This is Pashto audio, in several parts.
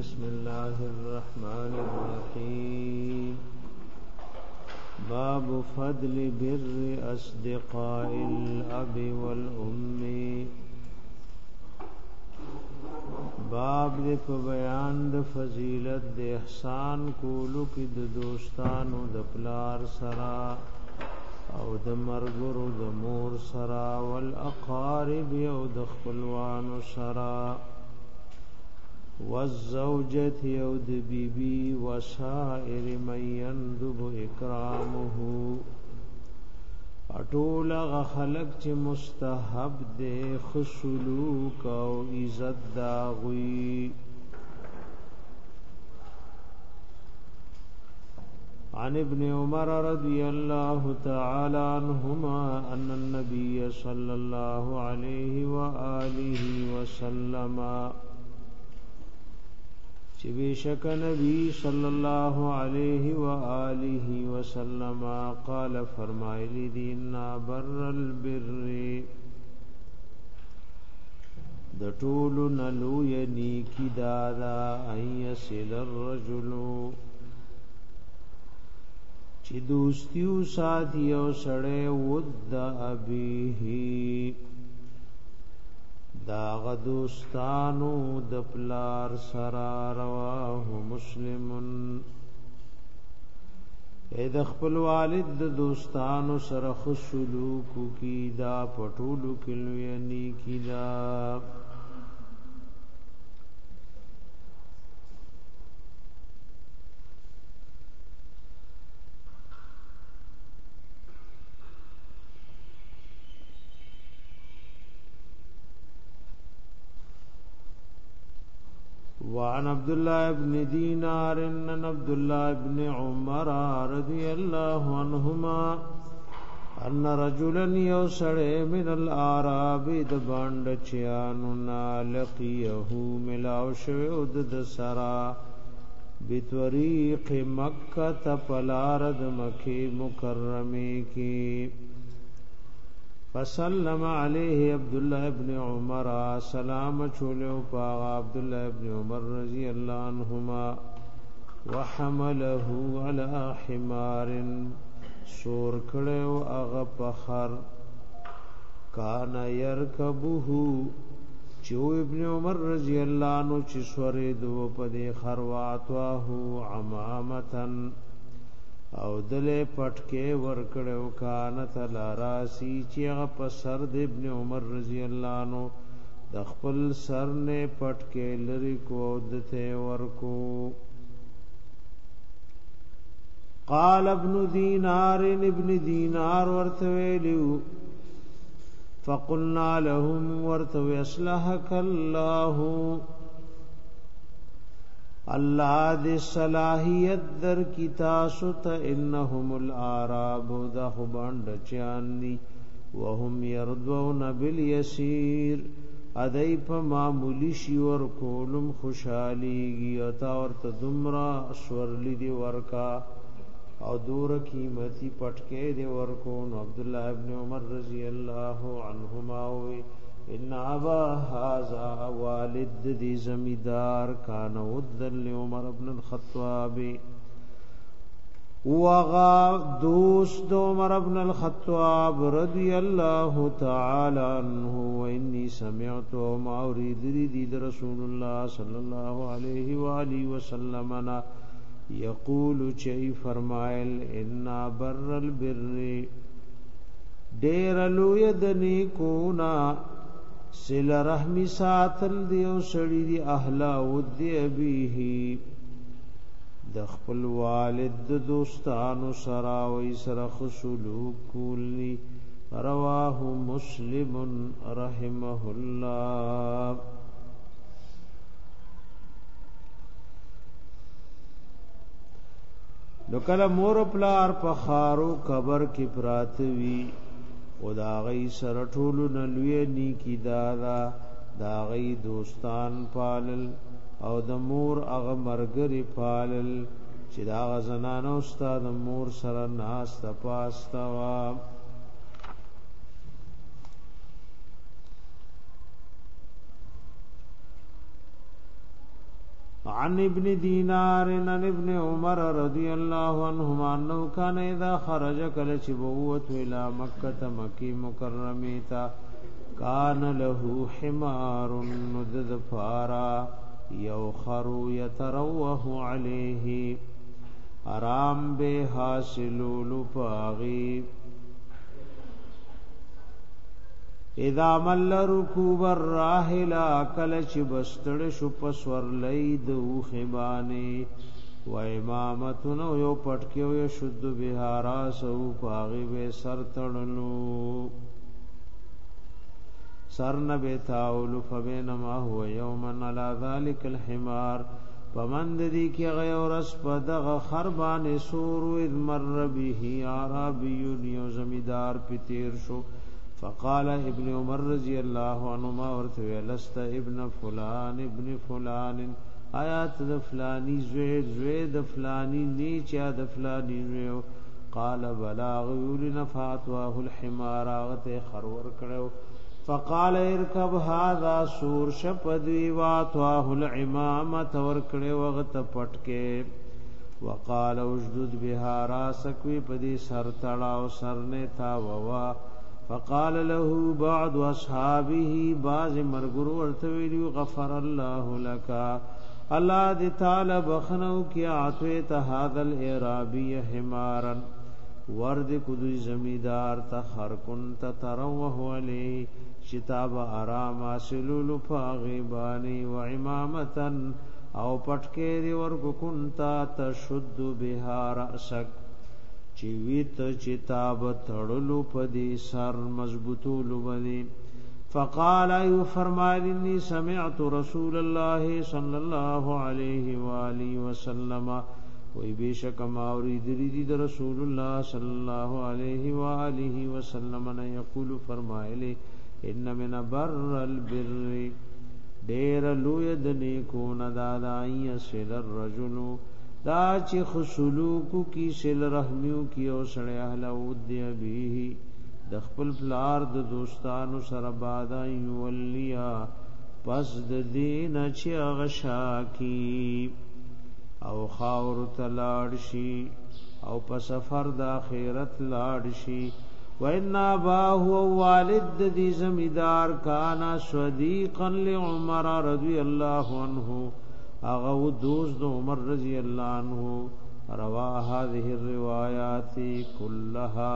بسم الله الرحمن الرحيم باب فضل بر اصدقاء الاب والام باب دې په بیان د فضیلت د احسان کولو کې د دوستانو د پلار سره او د مرګرو د مور سره والاقارب او د خپلوانو سره والزوجة يود بيبي وسائر من يندب اكرامه اټول غ خلق چې مستحب دي خسلوک او عزت دا غوي عن ابن عمر رضي الله تعالى عنهما ان النبي صلى الله عليه واله وسلم قال چې بشک نبی صلی الله علیه و آله وسلم قال فرمایلی دی ان بر البر د ټولو نلو یعنی کی دادا ایسل الرجل چې دوستیو ساتیو سړی ود ابیه دا غدوستانو د پلار سرا رواه مسلمن اے د خپل والد د دوستانو سره خو سلوک کی دا پټولو کلو یعنی کی دا وعن عبد الله بن دينار ان عبد الله بن عمر رضي الله عنهما ان رجلا يوسر من العرب د باند چيانو نا لقيه ملاو شو د سرا بطريق مکه تپلارد مکی مکرمه کی فسلم عليه عبد الله ابن عمر سلام چولیو پا عبد الله ابن عمر رضی الله عنهما وحمله على حمار سور کړو هغه پخر کان يركبه چو ابن عمر رضی الله عنه چې سورې دو په دې خرواتوه عمامتن او دل پټکه ورکړو کان تلا راسی چې هغه په سر د ابن عمر رضی الله عنه د خپل سر نه پټکه لری کو دته ورکو قال ابن دینار ابن دینار ورته ویلو فقلنا لهم ورته اصلحك الله الله دې صلاحيت در کی تاسو ته انهم الاراب ذا خباند چاندي وهم يرضون باليسير ادای په معمولی شی ور کولم خوشاليږي او تا ورته دمرا سورلی دی ورکا او دور قیمتي پټکي دی ورکو عبد الله ابن عمر رضی الله عنهما وي ان ابا هذا والد دي زمیدار کان ودل عمر ابن الخطاب وغا دوست عمر ابن الخطاب رضی الله تعالی عنہ وانی سمعت ما اريد دی رسول الله صلی الله علیه و وسلم انا یقول چی فرمائل ان بر البر دیر لوی کونا سل رحمی ساتل دیو سړی دی اهلا ودی ابیه د خپل والد د دوستانو سره او سره خسلو کولی رواه مسلم رحمه الله نو کله مور پلار په خارو قبر کې پراته وی او دا غي سره ټول نلوي نیکی دادا دا غي دوستان پالل او د مور هغه مرګري پالل چې دا زنانو استاد مور سره ناس تپاستا وا عن ابن دینار عن ابن عمر رضی الله عنهما انه كان اذا خرج کله چې بوت الى مکه مکی مکرمه تا کان له حمار مذذفارا یوخر یتروه علیه آرام به حاصلول پاغیب اذا مل رکوب الراحل کل چ بستړ شو پسور لید او خبانه و امامتن یو پټکیو یو شد بهارا سو پاغي به سر تړلو سر نبی تاول فبینما هو یوما علی ذلک الحمار پمند دی کی غیر اس پدغ خربان سور اذ مر به عربی یو زمیدار پتیر شو فقال ابن عمر رضی الله عنهما ورته لست ابن فلان ابن فلان آیات د فلانی زوی زوی د فلانی نی چا د فلانی زوی قال بلاغ یول نفاتواه الحمار غته خرور کړو فقال اركب هذا سور شپدوی واتواه العمامه ور کړو غته پټکه وقال اشدد بها راسك وي پدي سر تړاو سر نه تا ووا فقال له بعض اصحابه بعض مرګرو ورته ویلو غفر الله لك الله دې تعالی بخنو کیا اتوی ته هاذل اعرابی حمارن ورد کدوی زمیدار ته هر کن ته تروه علی شتاب آرام سلول فاغبانی و امامتن او پټکې دی ورګو کن تا تشد بها راسک چې ویت چې تاب تړلو په دې سر مضبوطو لوبني فقال اي فرمایلی سمعت رسول الله صلى الله عليه واله وسلم وی بیشک ما اوریدلی دی رسول الله صلی الله علیه و آله و سلم نه یقول فرمایلی ان من بر البر ډیر لوی د نیکو نه دادای سر رجلو دا چې خسلوکو کی سل رحمیو کی او سړی اهل او دی به د خپل فلار د دوستانو سره بادا یولیا پس د دین چې غشا کی او خاور تلاړ شي او په سفر د اخرت لاړ شي وإنا باه والد دي زمیدار کانا صدیقا لعمر رضی الله عنه هغه و دوست د عمر رضی الله عنه روا هذه الروايات كلها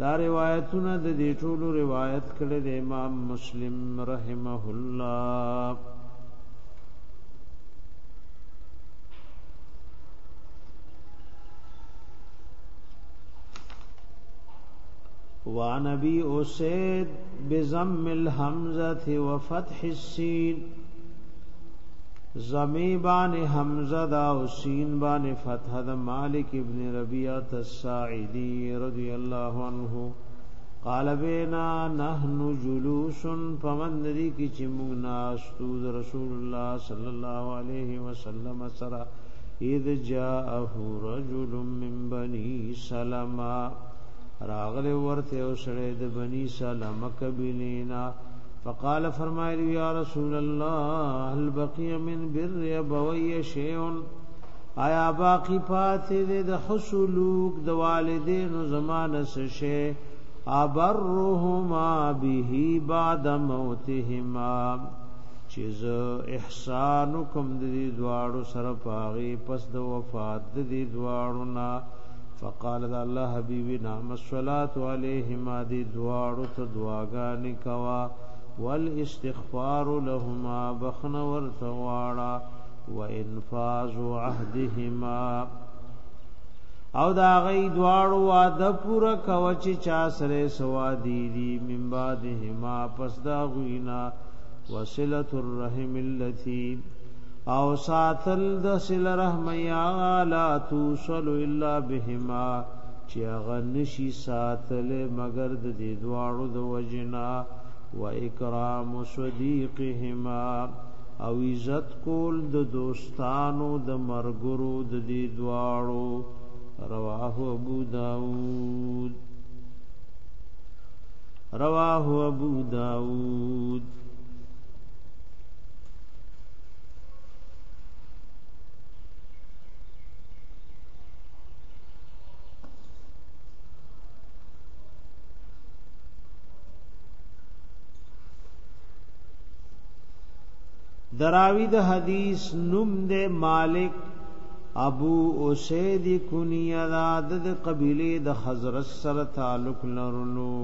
دا روایتونه د دې ټولو روایت کړي د امام مسلم رحمه الله وعن ابي اسيد بضم الهمزه وفتح السين زمی بان حمزه دا او سین بان فتح دا مالک ابن ربیعه الساعدی رضی الله عنه قال بنا نحن جلوس فمن دی کی چې موږ ناستو رسول الله صلی الله علیه وسلم سره اذ جاءه رجل من بني سلمہ راغله ورته او سره د بني سلمہ کبیلینا فقال فرمایلی یا رسول الله هل بقي من بر ابوي شيء آیا باقی پاتې دې د حسلوک د والدینو زمانه سشه ابرهما به بعد موتهما چیز احسانکم د دې دواړو سره پاغي پس د وفات د دې دواړو نا فقال الله حبيبنا مسلات عليهما دې دواړو ته دعاګانې کوا والاستغفار لهما بخن ورتواړه وانفاذ عهدهما او دا غي دواړو واده پورا کوچ چا سره سوا دي دي من بعدهما پس دا غوینا وصله الرحم التي او ساتل د صله رحم یا لا توصل الا بهما چې هغه نشي ساتل مگر د دې دواړو د وجنا و اکرام صدیقهما او عزت کول د دوستانو د مرګرو د دې دواړو رواه ابو داود رواه ابو داود دراوی د حدیث نم دے مالک ابو اسید کنیا دا د قبیله د حضرت سره تعلق لرلو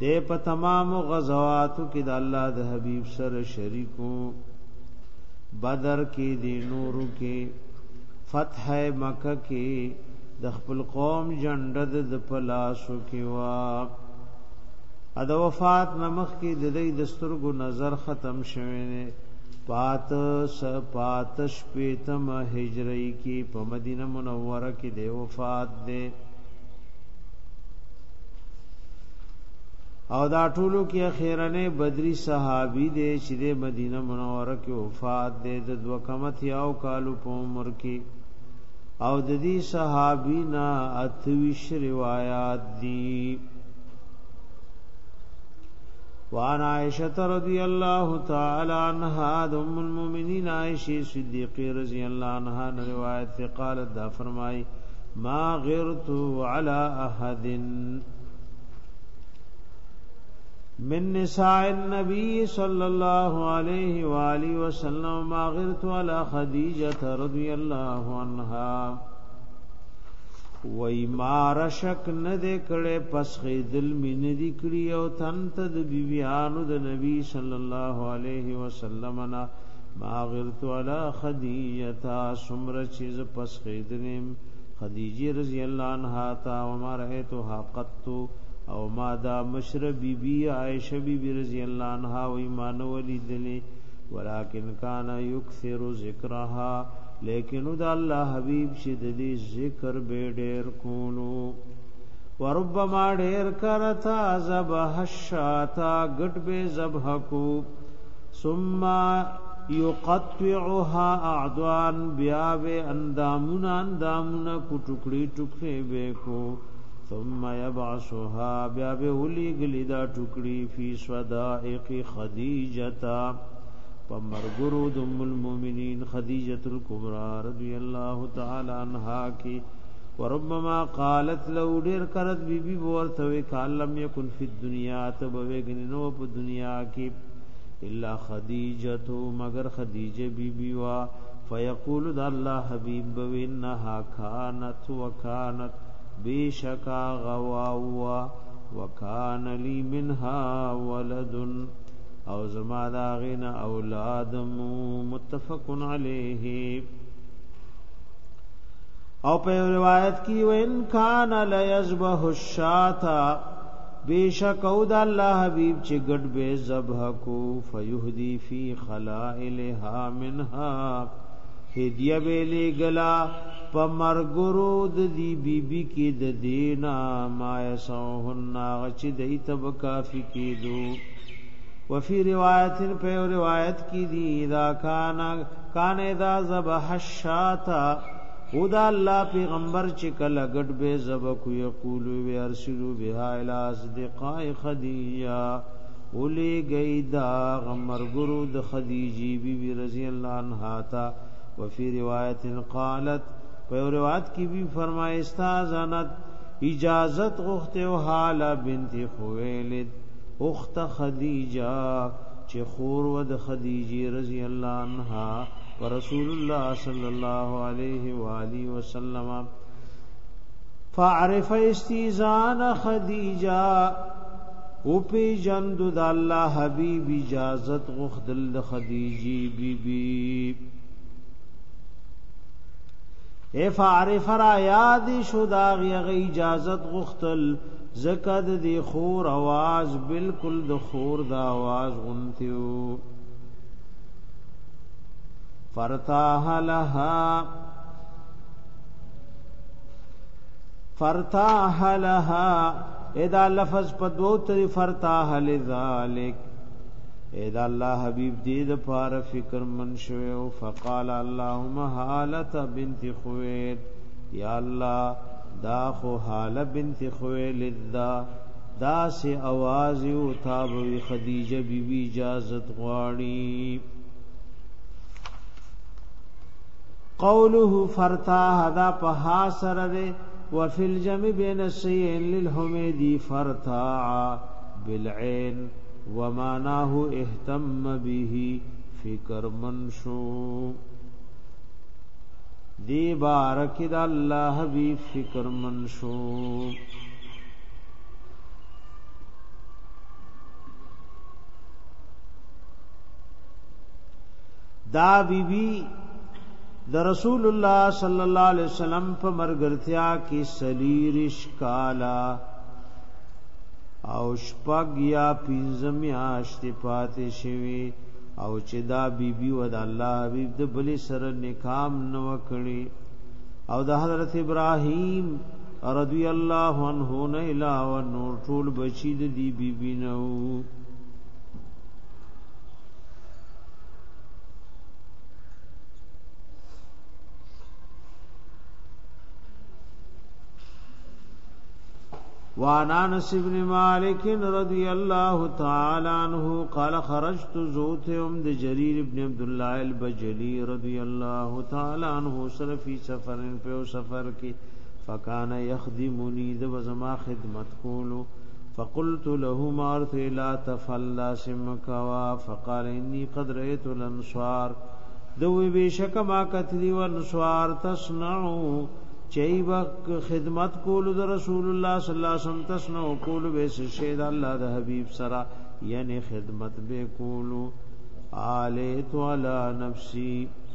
د په تمام غزواتو کې د الله د حبیب سره شریکو بدر کې د نورو کې فتح مکه کې د خپل قوم جنډد د پلاسو کې وا ا د وفات نمخ کې د دې دسترګو نظر ختم شوه نه پات س پاتش پیتم هجری کې په مدینه منوره کې د وفات ده او دا ټولو کې اخیرنه بدری صحابي دې چې د مدینه منوره کې وفات دې د دوکمت یاو کالو په عمر کې او د دې صحابینا اتوش روایت دي وعن عائشة رضي الله تعالى عنها دم المؤمنین عائشة صدیقی رضی الله عنها روایت سے قالت دا فرمائی ما غرت على احد من نساء النبي صلى الله عليه واله وسلم ما غرت على خديجه رضي الله عنها وای ما رشک نه دې کړې پس خیدل مين دې کړی او تن تد بیانو د نبی صلی الله علیه وسلم نه ما غرت علی خدیجه سمر چیز پس خیدنیم خدیجه رضی الله عنها تا و ما رهتو حقت او ما دا مشر بی بی عائشه بی بی رضی الله عنها و ایمان ولیدلی ولکن کان یکثر ذکرها لیکن د الله حبیب شه د دې ذکر به ډېر کولو وربما ډېر کرتا ذبح شاتا غټ به ذبح کو ثم یقطعها اعضان بیا به اندامونه اندامونه کو ټوکړي ټوکړي به کو ثم يبعثها بیا به ولي غلی دا ټوکړي فی صدائق خدیجه په مرګرو د ام المؤمنین خدیجه الکبرى رضی الله تعالی عنها کې وربما قالت لو ډیر کرت بی بی ورته وی کالم یکن فی الدنیا تبوی غنو په دنیا کې الا خدیجه مگر خدیجه بی بی وا فیقول د الله حبیب بو انها کانت وکانت بشکا غوا وا وکان لی منها ولدن او زما دا غینا اولادم متفقن علیه او په روایت کې و ان کان لیذبح الشاتا بیشک او د الله حبیب چې ګډ به ذبح کو فیهدی فی خلائلها منها هدیه به لګلا په مرګرو د دی بی بی کې د دینا ما یسوهن غچ دیتب کافی کېدو وفي روایت په روایت کې دی اذا کان کان اذا ذبح الشاتا خدا الله پیغمبر چې کله غټ به ذبح کو یقول وی ارسلوا بها الى اصدقاء خدیجه اولی گئی دا غمر گرو د خدیجی بی بی رضی اللہ عنہا تا وفی روایت قالت په روایت کې بھی فرمایستا ځانت اجازت غخته او حالا بنت خویلد اخت خدیجه چې خور و د خدیجه رضی الله عنها پر رسول الله صلی الله علیه و آله وسلم فعرف استیزان خدیجه او پی جند د الله حبیب اجازت غخدل د خدیجه بی بی اے فعرف را یاد شو دا غی اجازت غختل زکه د دې خور आवाज بالکل د خور د आवाज غونتیو فرتاح لها فرتاح لها ادا لفظ په دوو تری فرتاح لذالک ادا الله حبیب دې د پار فکر من شوه او فقال اللهم حالت بنت خوید یا الله دا خو حاله بنت خویلد دا دا سی आवाज او تابوی خدیجه بیبی اجازت غواړي قوله فرتا حدا په ها سره ده وفي الجمع بين الشيئين للحميدي فرتا بالعين ومعناه اهتم به فکر منشو دی بارک د الله حبیب فکر من شو دا بی بی د رسول الله صلی الله علیه وسلم په مرګرتیا کې سلیرش کالا او شپګیا پینځم یاشت پاتې شوی او چې دا بیبي و د الله حبيب د بلی سره نکام نو کړي او د حضرت ابراهيم رضی الله عنه نه الا و نور ټول بچی د دی بیبي نو بی وانا انس ابن مالک رضی الله تعالی عنہ قال خرجت زوتهم د جرير ابن عبد الله البجلی رضی الله تعالی عنہ سره فی سفر په سفر کې فکان یخدمنی ذ زما خدمت کولو فقلت له مارت لا تفلا سمکوا فقال انی قد رأيت الانصار دوی بشک ما کتلی وانصار تصنعوا چي وخت خدمت کول د رسول الله صلی الله علیه وسلم تسنو کول به شي د الله د حبيب سره یعنی خدمت به کولو آلیت علی نفسی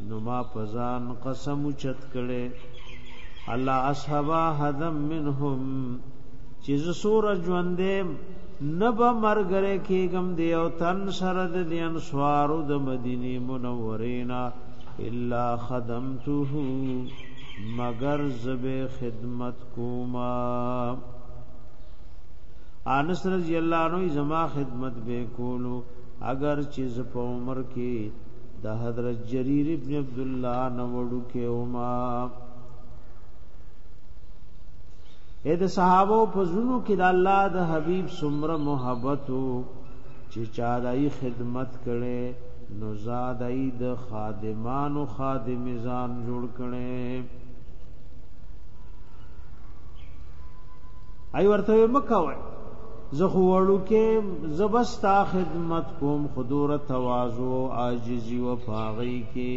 نما پزان قسم چت کړي الله اصحابا حدم منهم چیز سور ژوندې نب مرګره کېګم دی او تن سرد دی انصارو د مدینه منورینا الا خدمته مگر زب خدمت کوما انس رضی اللہ عنہ زما خدمت به کولو اگر چیز په عمر کې د حضرت جریر ابن عبد الله نوړو کې اوما اې د صحابه په زونو کې د الله د حبیب سمره محبت او چې چا دای خدمت کړي نو زادای د خادمانو خادم ځان جوړ کړي ای ورته مکوي زه خو وړو کې زبستا خدمت کوم خدور تواضع عاجزی و پاغي کې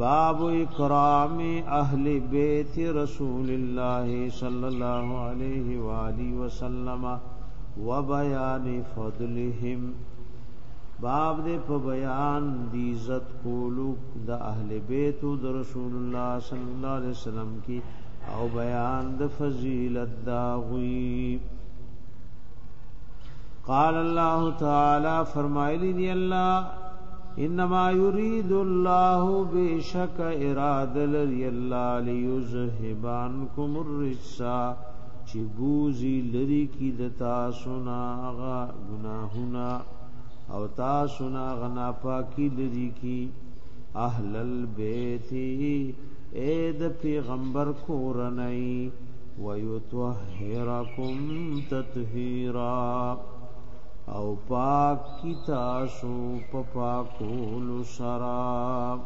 باب اکرام اهل بیت رسول الله صلی الله علیه و آله وسلم و بیان فضلهم باب دې په بیان دی عزت کولو د اهل بیت د رسول الله صلی الله علیه وسلم کې او بیان د فضیلت دا غوی قال الله تعالی فرمایلی دی الله انما یرید الله بشک اراده لري الله لیذهبانکم الرجسا چې بوزي لري کی د تاسو ناغه گناهونه او تاسو ناغه ناپاکی لري کی اهل البیت اے د پیغمبر کورنۍ ويطهركم تطهيرا او پاک کی تاسو په پاکول سرا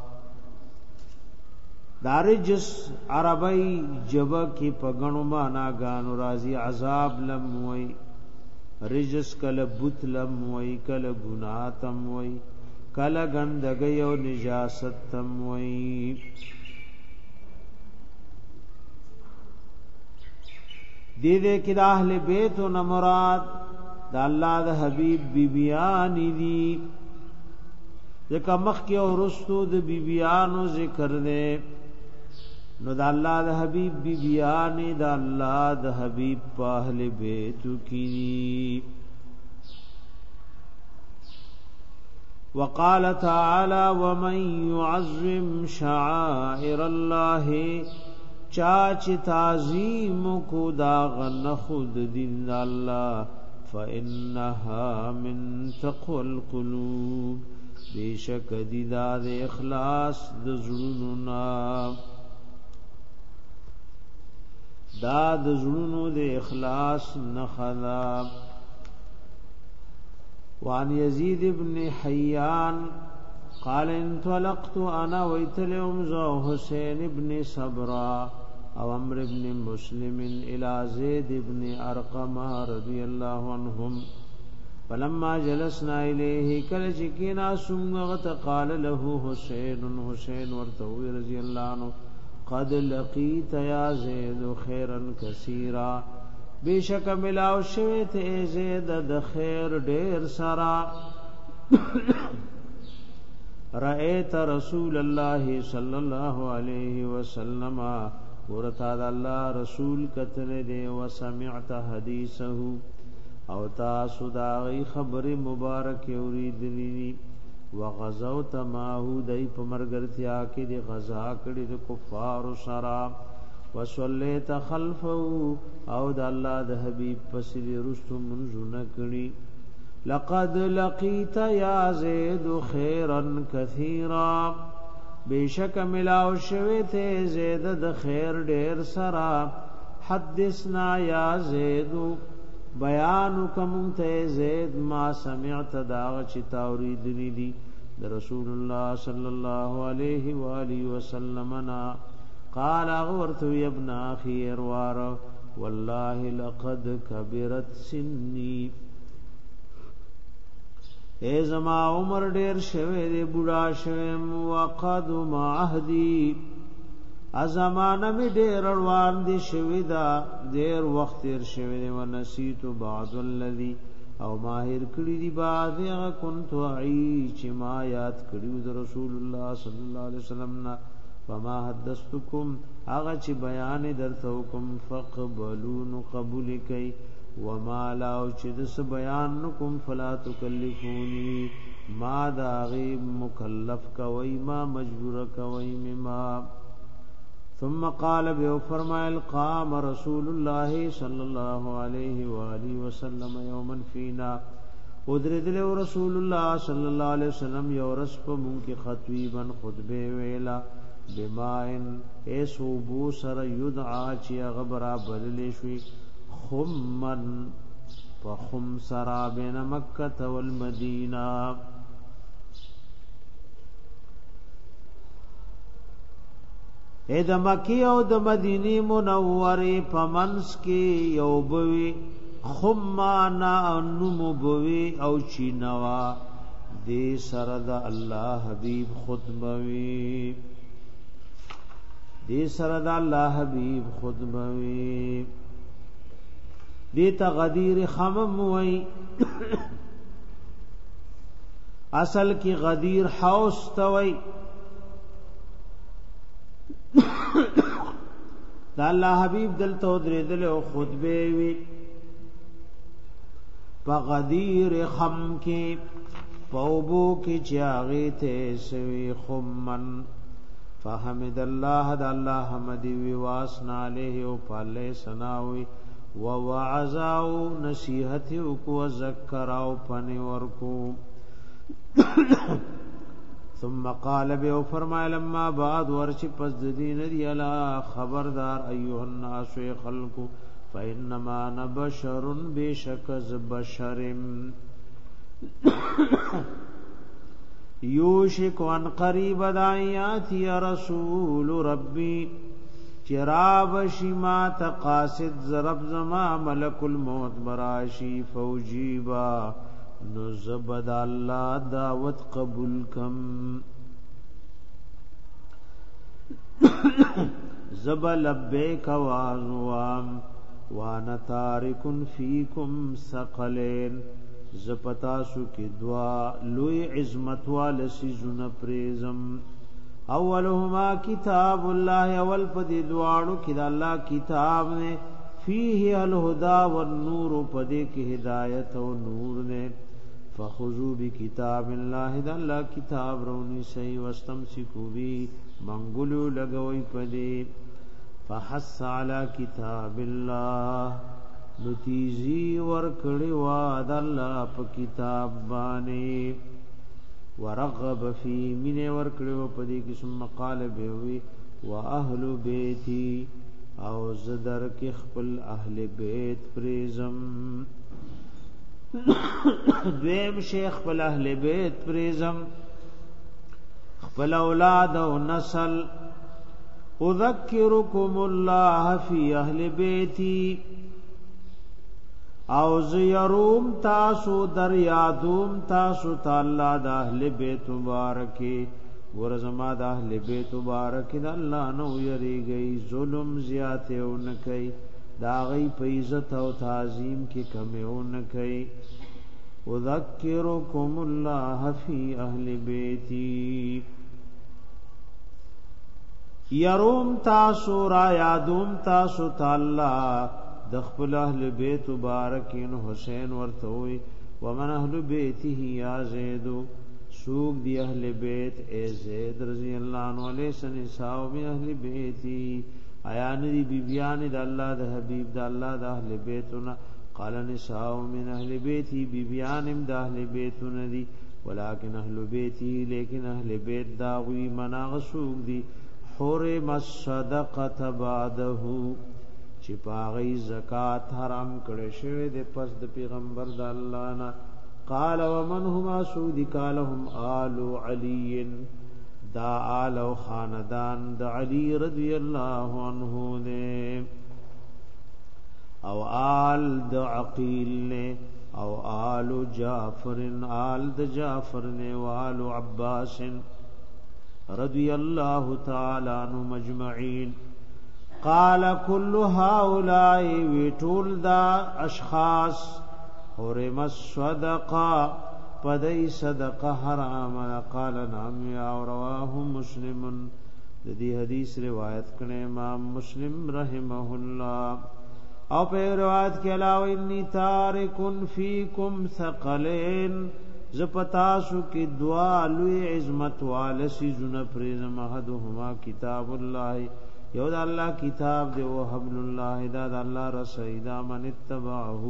دارجس عربی جبا کی پغنو معنا غانو رازی عذاب لم وای رجس کله بوت لم وای کله گناتم وای کله غندګي او نجاست تم وای دې دې کې د اهل بیت او مراد د الله د حبيب بيبيان دي ځکه مخ کې او رستو د بيبيانو ذکر دې نو د الله د حبيب بيبيان د الله د حبيب په اهل بیت کې دي وقال تعالى ومن يعظم شعائر الله چا چې تعظیم کو دا غن خود دین الله فانها من تقل قلوب بیشک دی دا د اخلاص د زړونو نا دا د زړونو د اخلاص نه خلا وان یزید ابن حیان قال انطلقت انا ويتلهم حسين ابن صبره او عمر ابن مسلم الى زید ابن ارقم رضی الله عنهم فلما جلسنا الیه کله چې کینا سمغه قال له حسین حسین ورته رضی الله عنه قد لقیت یا زید خیرا کثیرا بیشک ملاو شوی ته زید د خیر ډیر سرا رأيت رسول الله صلى الله عليه وسلم ورتا د الله رسول کتل دی او سمعت حدیثه او تاسو دا غي خبر مبارک اوریدلی وغزو تماهو دای په مرګرتیا کې د غزا کړي د کفار سره وصلیت خلفه او د الله د حبیب پسې رستم منځونه کړي لقد لقيت يا زيد خيرا كثيرا بیشک ملاو شوی ته زید د خیر ډیر سرا حدثنا یا زیدو بیان کوم ته زید ما سمعت دا چې تاوریدنی دی د رسول الله صلی الله علیه و الی وسلم نا قال اورت ابن اخي اروار والله لقد كبرت سنی اے زما عمر ډیر شوه دې بوډا شوم وقد معهدي ازمانه می ډیر روان دي شوی دا ډیر وخت تیر شوی دی ونسیت بعض الذی او ماهر کړی دی بعض هغه كنت عی چې ما یاد کړیو د رسول الله صلی الله علیه وسلم نا فما حدثتکم هغه چې بیان درته کوم فقبلون قبول کئ وما لاو چې دس بیان نکم فلا تکلفونی ما دا غیب مکلف کوي ما مجبور کوي مما ثم قال به فرمایل قام رسول الله صلی الله علیه و آله وسلم یوما فینا ودردل رسول الله صلی الله علیه وسلم یورس په مونږ کې خطیبن خطبه ویلا بماین ایسو بو سر یدعا چی غبره بدلی شوی خمن فخم سرا بین مکه والمدینه اے د مکی او د مدینی منورې پمنس کې یو بوي خمانا نوم بوي او چینوا دې سره د الله حبیب خطبوي دې سره د الله حبیب خطبوي دیتا غدیر خمم وی اصل کی غدیر حوس توی دا الله حبیب دلته درېدل او خطبه وی په غدیر خم کې پوبو کې چاغه ته سوي خمن فحمد الله د الله حمدی وی واسنا له او پاله سناوي و وعزاو نصیحت وکو ذکراو پنی ورکو ثم قال به فرمای لما بعد ورچ پس دین دی الا خبردار ایه الناس خلقو فانما نبشر بشک ز بشرم یوشک ان قریب دایات یا رسول ربی چراب شما تقاصد زرب زما ملک الموت براشی فوجیبا نزبد الله دعوت قبول کم زب لبیک وازوام وانا تارکن فیکم سقلین زپتا سو کی دعا لوی عظمت وال سیزن پریزم اولهما کتاب الله اول په دې دواړو کې د الله کتاب نه فيه الهدى والنور په دې کې هدايت او نور نه فخذو بكتاب الله د الله کتاب رونی شي واستمسكوا به منګلو لګوي په دې فحس على كتاب الله نتیزی ور کړي وا د الله په کتاب باندې ورغب فی من ورکړو په دې کې ثم قال به وی واهل بیتی او زدر کې خپل اهل بیت پریزم دویم شیخ خپل اهل بیت پریزم خپل اولاد او نسل اذکرکم الله فی اهل بیتی او زیروم تاسو در یادوم تاسو تعالی د اهل بیت مبارکی ور زما د اهل بیت مبارکی د الله نو یریږي ظلم زیاته او نه کوي دا غي په عزت او تعظیم کې کمی او نه کوي وذکرکم الله فی اهل بیتی یروم تاسو را یادوم تاسو تعالی د خپل اهل بیت مبارکین حسین ورته وي ومن اهل بیته یا زید سوق دی اهل بیت ای زید رضی الله عنه له سن حساب اهل بیتی آیا ندی بیبیان د الله د حبیب د الله د اهل بیتنا قال نساء من اهل بیتی بیبیان د اهل بیتنا دی ولكن اهل بیتی لیکن اهل بیت دا وی مناغ سوق دی حرم الصدقه بعده چې پاغي زکات حرام کړي شوی د پس د پیغمبر د الله نه قال ومن هما سود قالهم آل علي دا آل او خاندان د علي رضی الله عنه نه او آل د عقيل نه او آل جعفر آل د جعفر نه وآل عباس رضی الله تعالی عنهم اجمعين قال كل هؤلاء ویټول دا اشخاص حرم الصدقه پدای صدقه حرام قال نعم یا رواه مسلم د دې حدیث روایت کړي امام مسلم رحمه الله او په روایت کې علاوه انی تارکن فیکم ثقلین ز پتا سو کې دعا لوی عظمت والسی زنه پرې زمحدهما کتاب الله یو د الله کتاب دی او حبل الله دا د الله رسیدا من اتبعه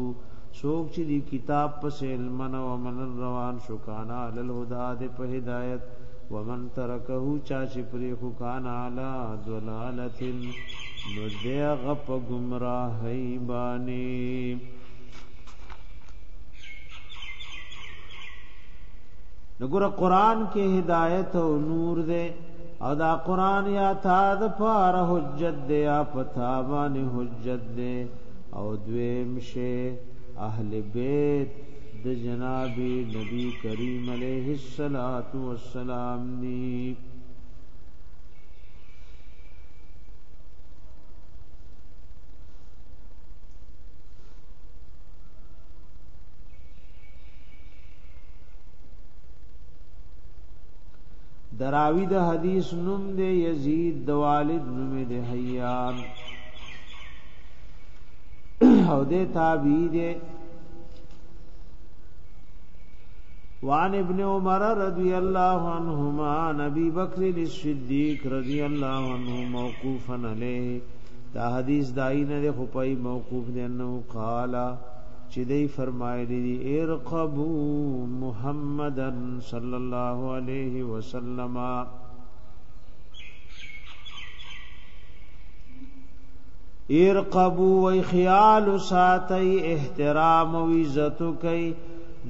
څوک چې دی کتاب پس علم او من روان شو کانا علل هدا د په هدایت ومن ترکه چا چې پرې خو کانا علا ذلالت نو دی غپ گمراهی باندې نګور قران کې هدایت او نور دی او دا قران یا تا د فار حجت دی یا پتا باندې حجت دی او دویم شی اهل بیت د جناب نبی کریم علیه الصلاۃ والسلام دی دراوی د حدیث نوم دی یزید د والد نوم دی حیان او د تابعی دی وعن ابن عمر رضی الله عنهما نبی بکر الصدیق رضی الله عنه موقوفا علیه دا حدیث دای نه خو پای موقوف دی نو قالا چې دی فرمایلی دی ارقبو محمدن صلی الله علیه وسلم ارقبو و خیال ساتي احترام و عزت کوي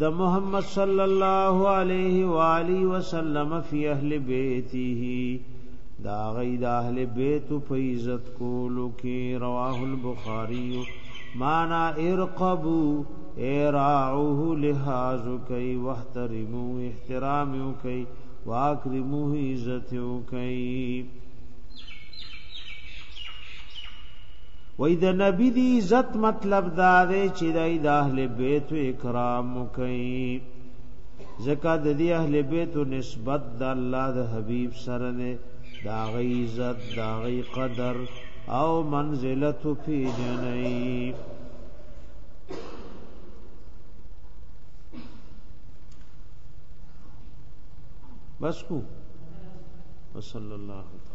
د محمد صلی الله علیه و علی وسلم فی اهل بیته دا غید اهل بیت په عزت کولو کې رواه البخاری معنا ارقبو ایراعوه لحاظو کئی واحترمو احترامو کئی واکرمو عزتو کئی وای د نبی دی عزت مطلب دا دی چې د اهل بیت اکرام کوي زکات د دی اهل بیت نسبت د الله د حبیب سره دی دا غی عزت دا غی قدر او منزلت فی جنئی بس کو وصلی اللہ تعالی